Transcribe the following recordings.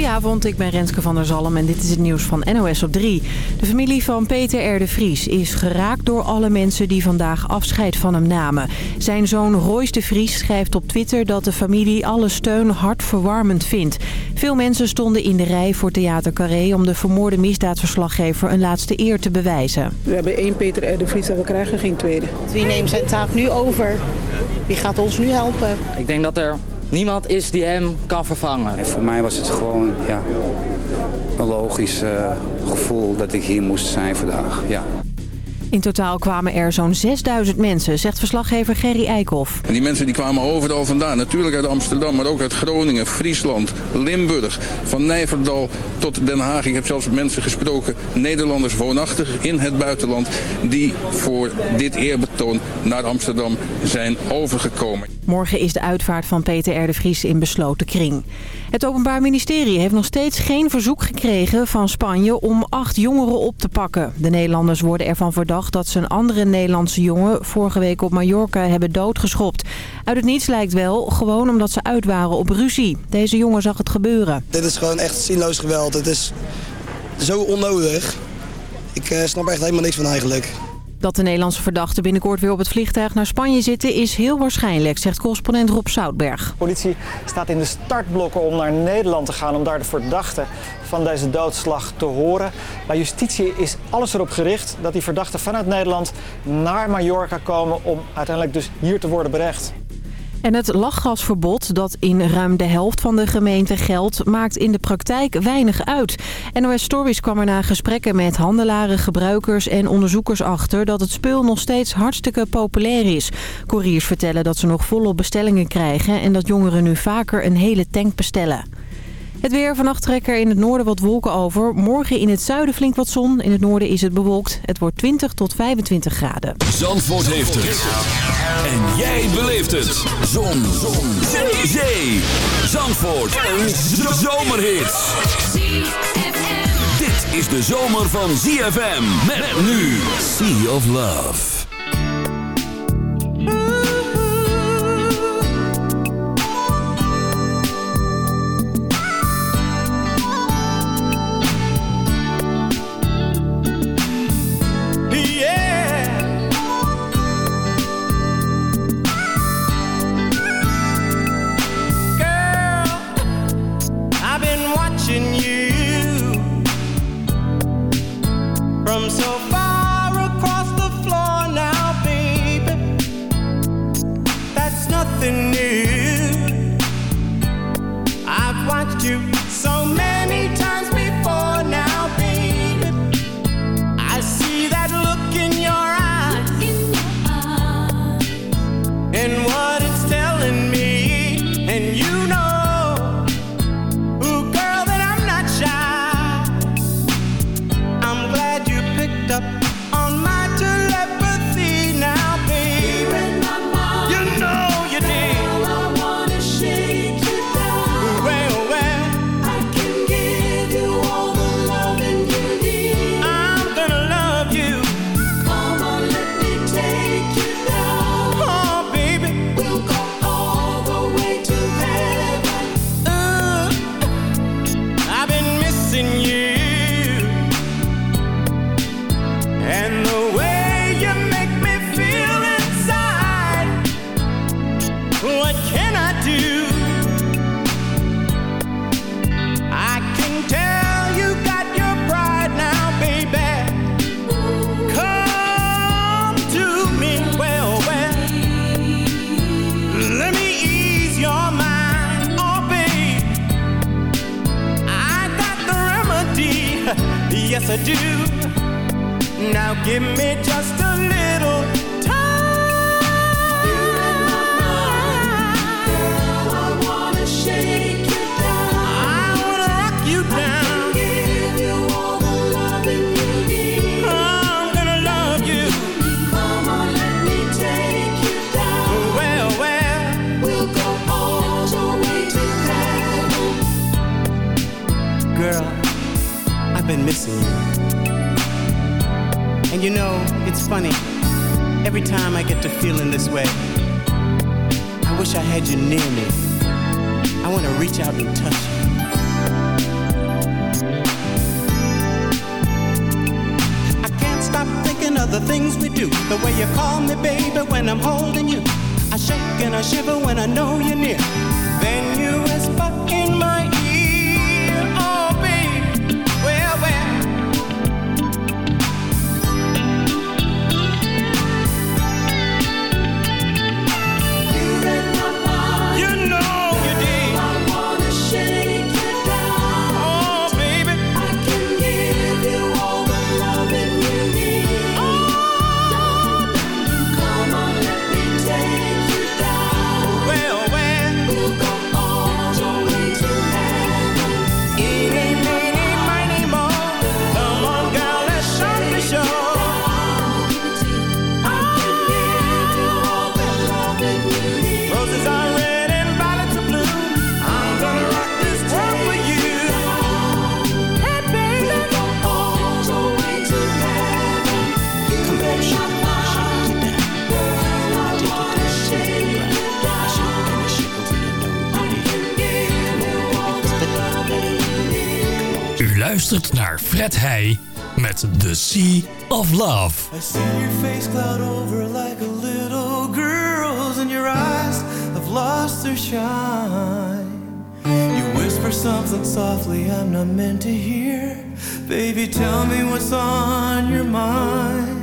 Goedenavond, ik ben Renske van der Zalm en dit is het nieuws van NOS op 3. De familie van Peter R. de Vries is geraakt door alle mensen die vandaag afscheid van hem namen. Zijn zoon Royce de Vries schrijft op Twitter dat de familie alle steun hartverwarmend vindt. Veel mensen stonden in de rij voor Theater Carré om de vermoorde misdaadverslaggever een laatste eer te bewijzen. We hebben één Peter R. de Vries en we krijgen geen tweede. Wie neemt zijn taak nu over? Wie gaat ons nu helpen? Ik denk dat er niemand is die hem kan vervangen. En voor mij was het gewoon ja, een logisch uh, gevoel dat ik hier moest zijn vandaag. Ja. In totaal kwamen er zo'n 6000 mensen, zegt verslaggever Gerry Eikhoff. En die mensen die kwamen overal vandaan. Natuurlijk uit Amsterdam, maar ook uit Groningen, Friesland, Limburg. Van Nijverdal tot Den Haag. Ik heb zelfs mensen gesproken, Nederlanders woonachtig in het buitenland... die voor dit eerbetoon naar Amsterdam zijn overgekomen. Morgen is de uitvaart van Peter R. de Vries in besloten kring. Het Openbaar Ministerie heeft nog steeds geen verzoek gekregen van Spanje om acht jongeren op te pakken. De Nederlanders worden ervan verdacht dat ze een andere Nederlandse jongen vorige week op Mallorca hebben doodgeschopt. Uit het niets lijkt wel, gewoon omdat ze uit waren op ruzie. Deze jongen zag het gebeuren. Dit is gewoon echt zinloos geweld. Het is zo onnodig. Ik uh, snap echt helemaal niks van eigenlijk. Dat de Nederlandse verdachten binnenkort weer op het vliegtuig naar Spanje zitten is heel waarschijnlijk, zegt correspondent Rob Soutberg. De politie staat in de startblokken om naar Nederland te gaan om daar de verdachten van deze doodslag te horen. Bij justitie is alles erop gericht dat die verdachten vanuit Nederland naar Mallorca komen om uiteindelijk dus hier te worden berecht. En het lachgasverbod dat in ruim de helft van de gemeente geldt... maakt in de praktijk weinig uit. NOS Stories kwam er na gesprekken met handelaren, gebruikers en onderzoekers achter... dat het spul nog steeds hartstikke populair is. Couriers vertellen dat ze nog volop bestellingen krijgen... en dat jongeren nu vaker een hele tank bestellen. Het weer vannacht trekken in het noorden wat wolken over. Morgen in het zuiden flink wat zon. In het noorden is het bewolkt. Het wordt 20 tot 25 graden. Zandvoort heeft het. En jij beleeft het. Zon. zon. Zee. Zee. Zandvoort. Een zomerhit. Dit is de zomer van ZFM. Met nu Sea of Love. geluisterd naar Fred Heij met The Sea of Love. I see your face cloud over like a little girl's And your eyes have lost their shine. You whisper something softly I'm not meant to hear. Baby, tell me what's on your mind.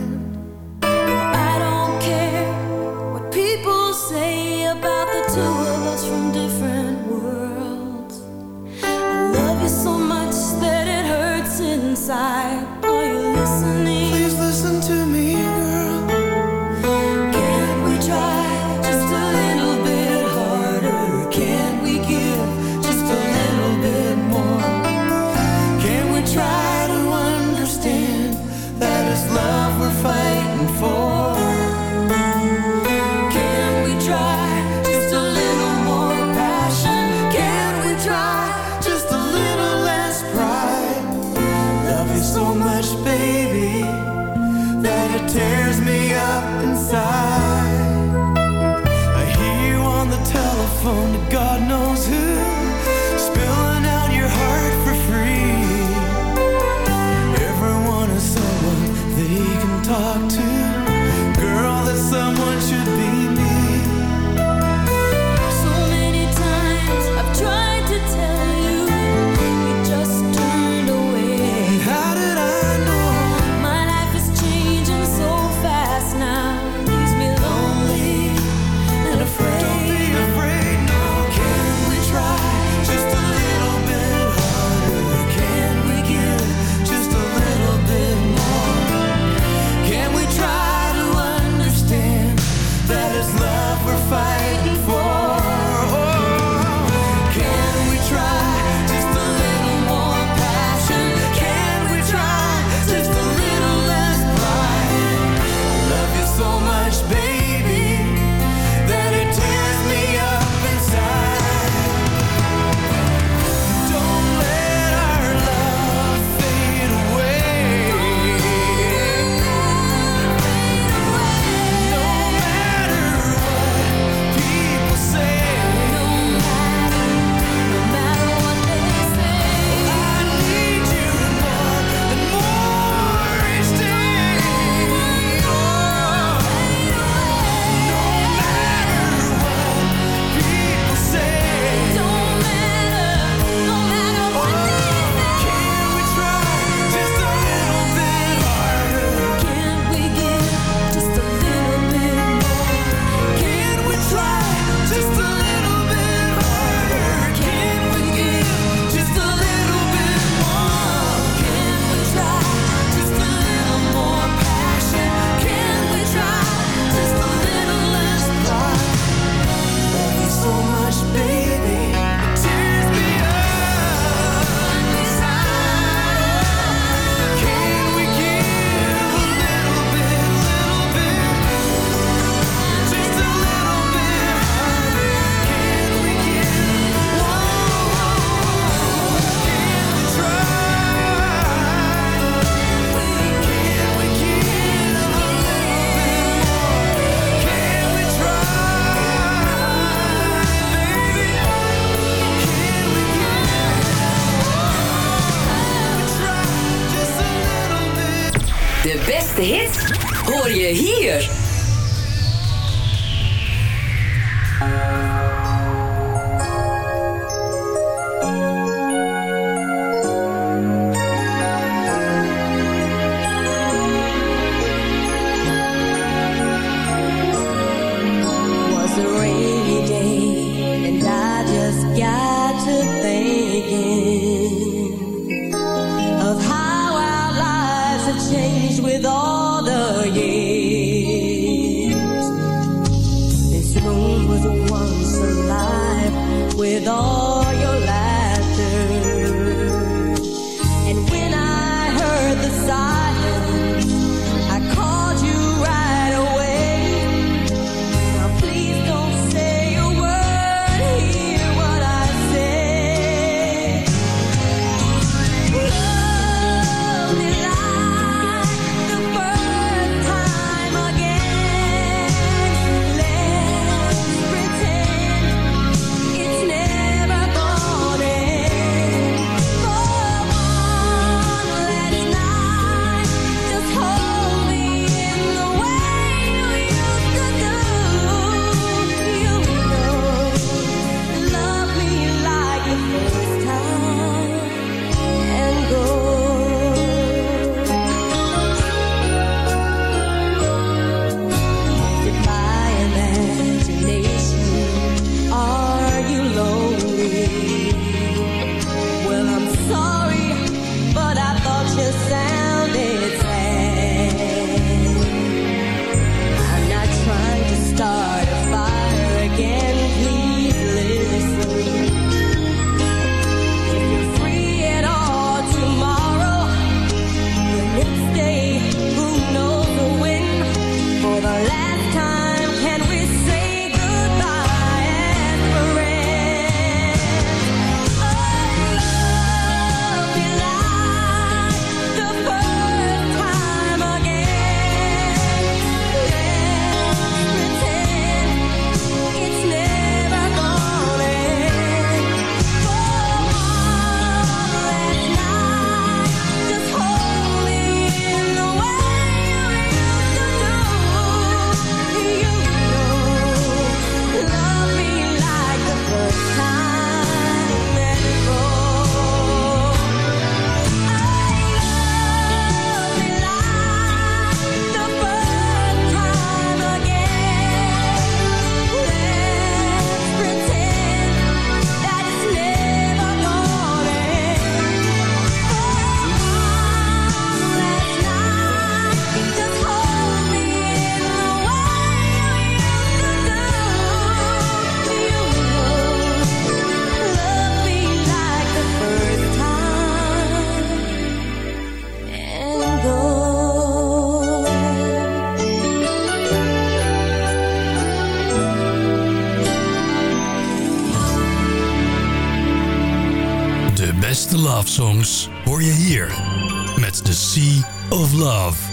Sea of Love.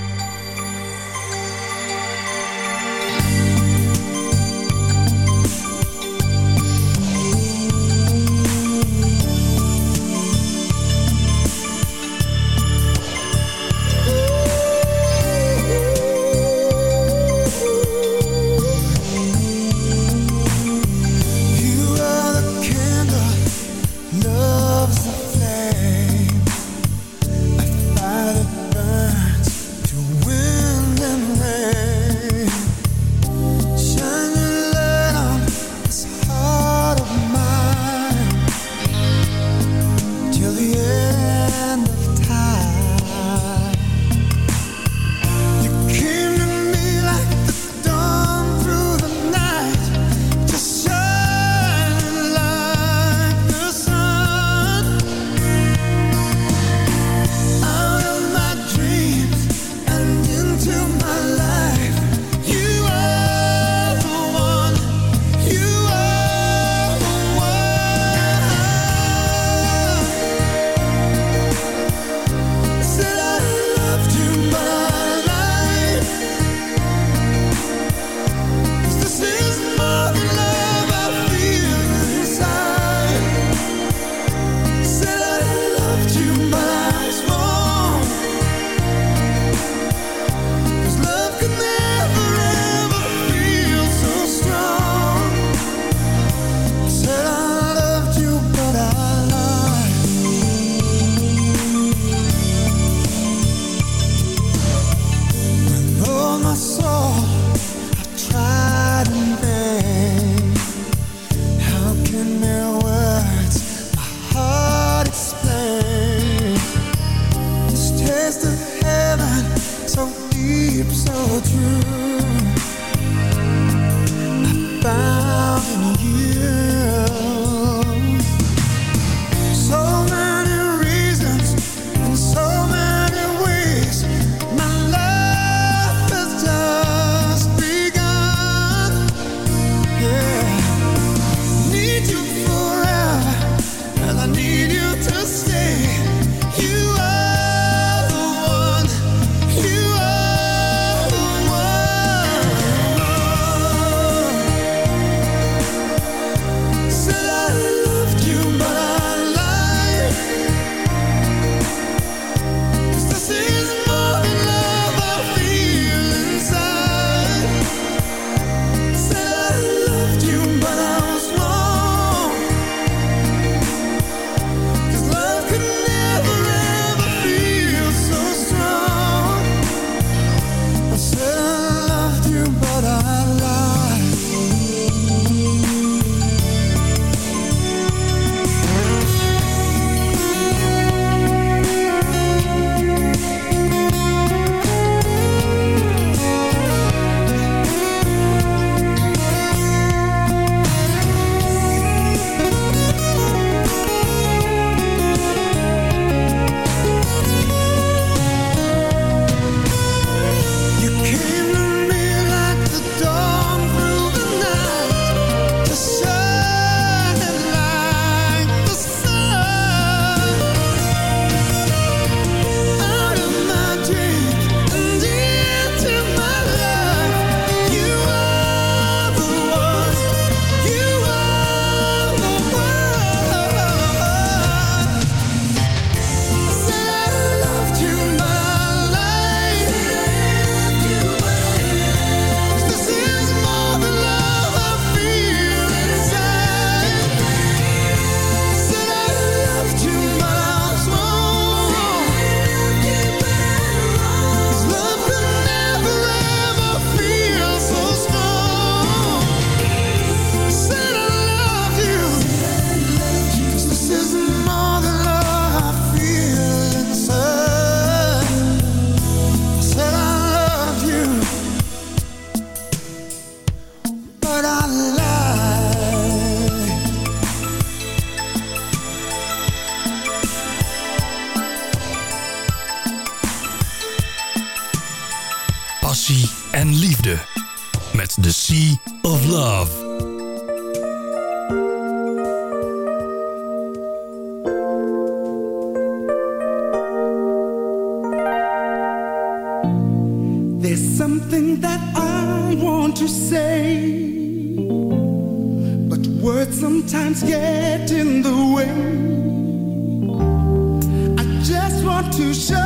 To show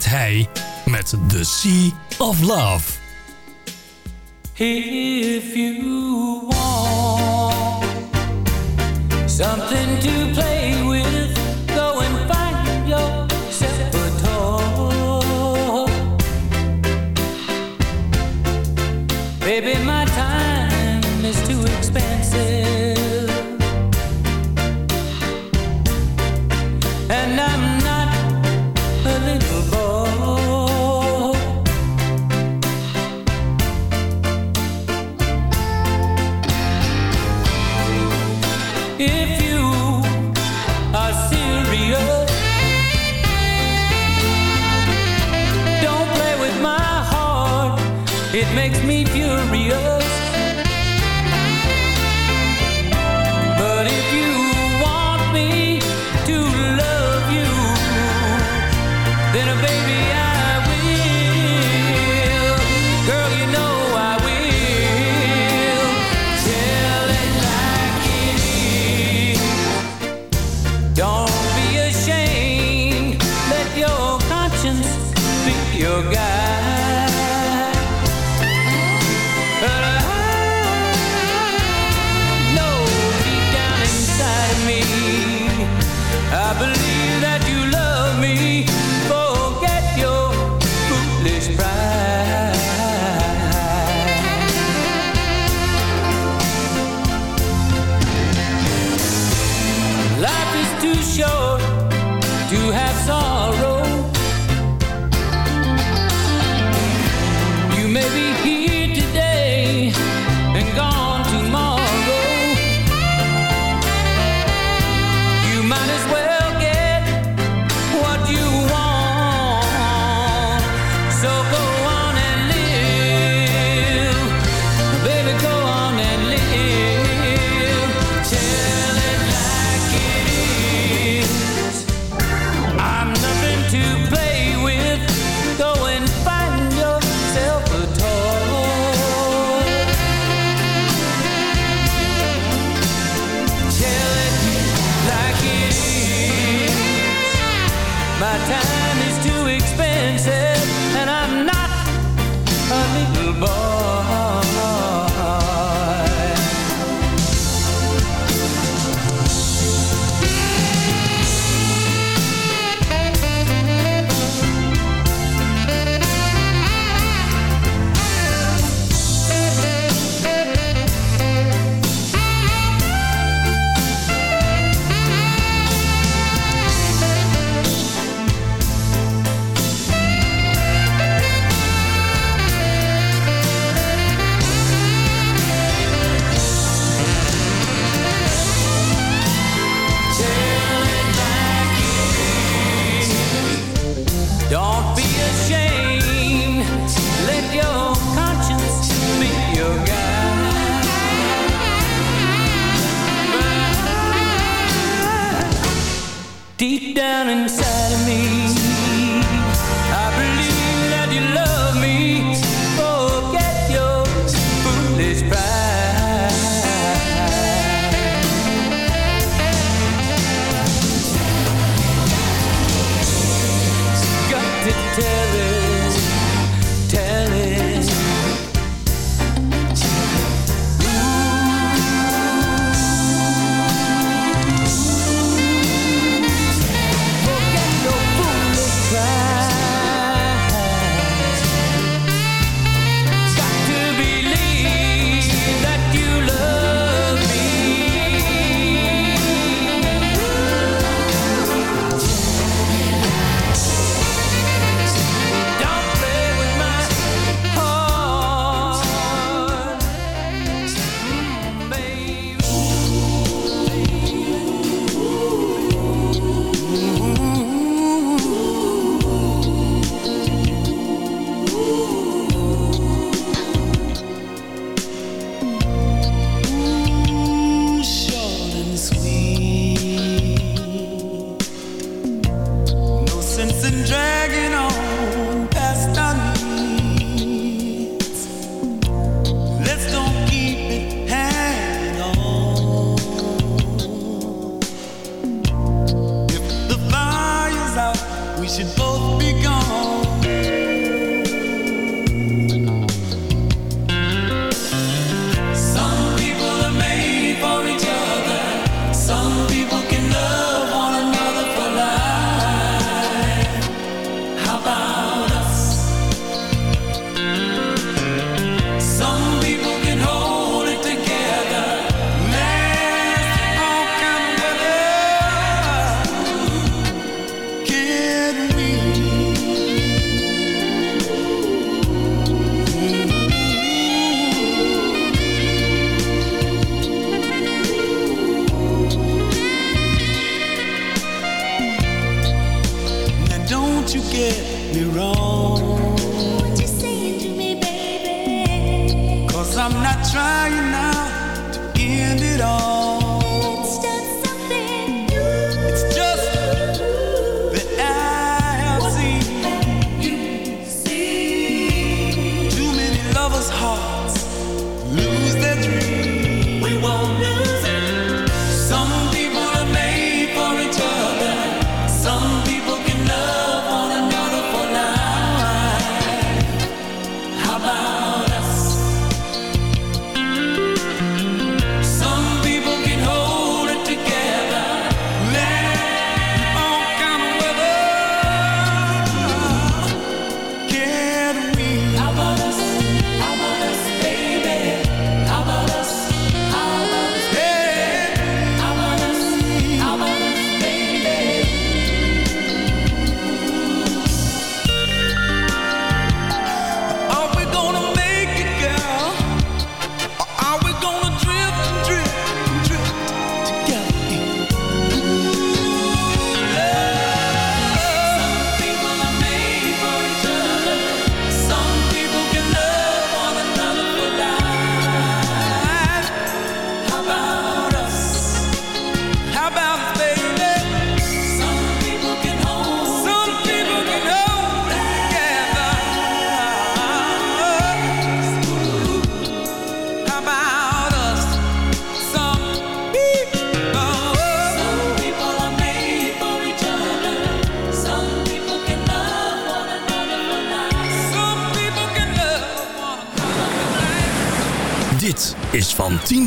Fred Heij met The Sea of Love. If you want something to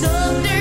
someday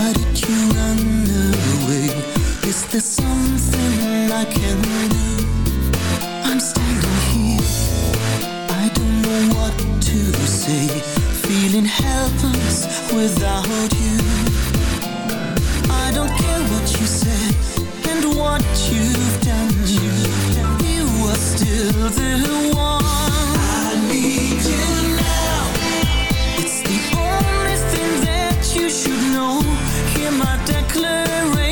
Why did you run away? Is there something I can do? I'm standing here. I don't know what to say. Feeling helpless without you. I don't care what you said And what you've done. You are still the one. I need you. my declaration.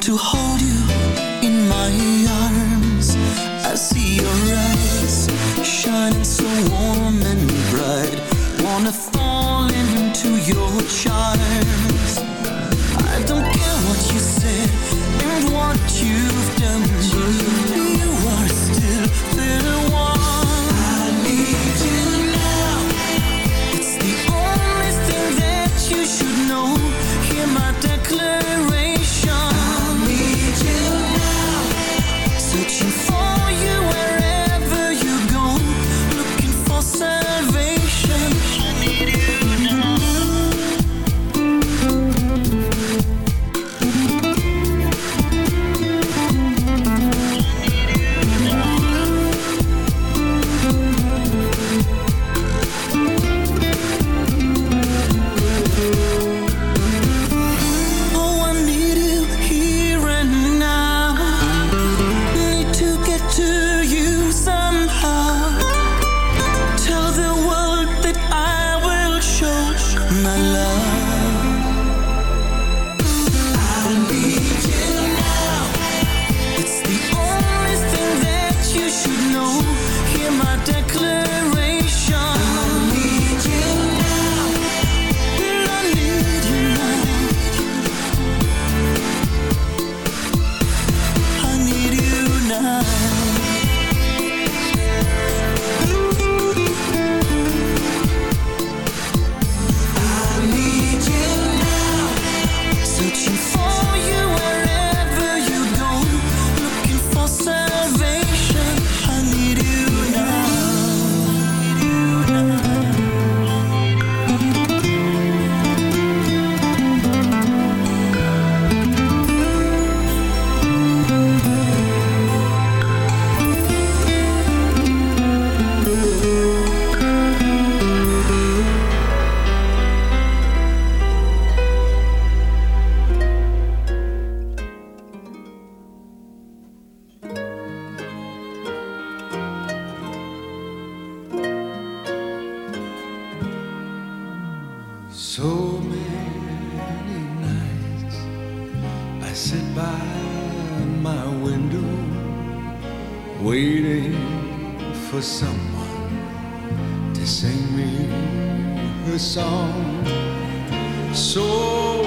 to hold so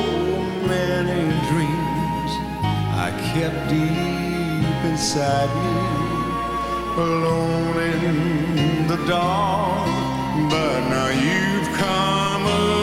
many dreams I kept deep inside me, alone in the dark. But now you've come.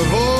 of all